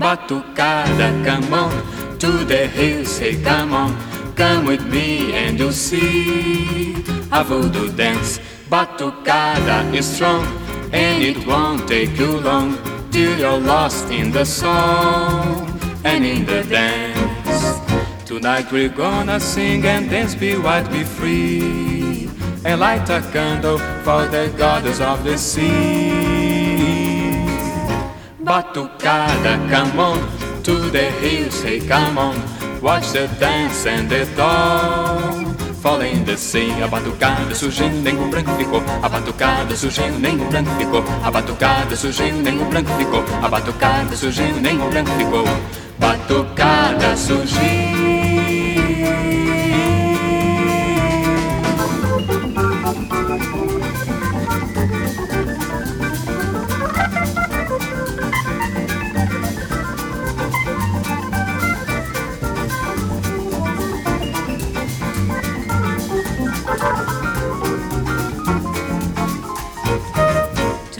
Batucada, come on to the hills, say come on, come with me and you'll see a voodoo dance. Batucada is strong and it won't take you long till you're lost in the song and in the dance. Tonight we're gonna sing and dance, be white, be free, and light a candle for the goddess of the sea. Batucada, come on to the hills, say come on, watch the dance and the dawn. Fall in the sea, a batucada surgindo, nenhum branco ficou. A batucada surgindo, nenhum branco ficou. A batucada surgindo, nenhum branco ficou. A batucada surgindo, nenhum branco ficou. Batucada surgindo.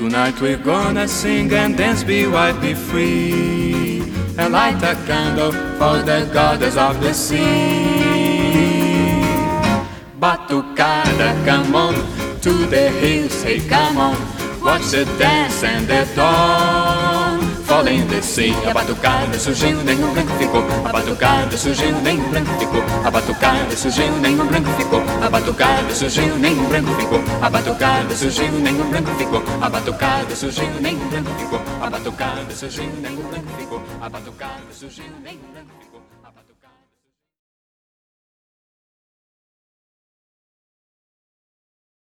Tonight we're gonna sing and dance, be white, be free, and light a candle for the goddess of the sea. Batucada, come on to the hills, say come on, watch the dance and the dawn. The sea, a batucada surgindo, nenhum branco ficou. A batucada surgindo, nenhum branco ficou. A batucada surgindo, nenhum branco ficou. A batucada surgindo, nenhum branco ficou. A batucada surgindo, nenhum branco ficou. A batucada surgindo, nenhum branco ficou. A batucada surgindo, nenhum branco ficou. A batucada surgindo, nenhum branco ficou.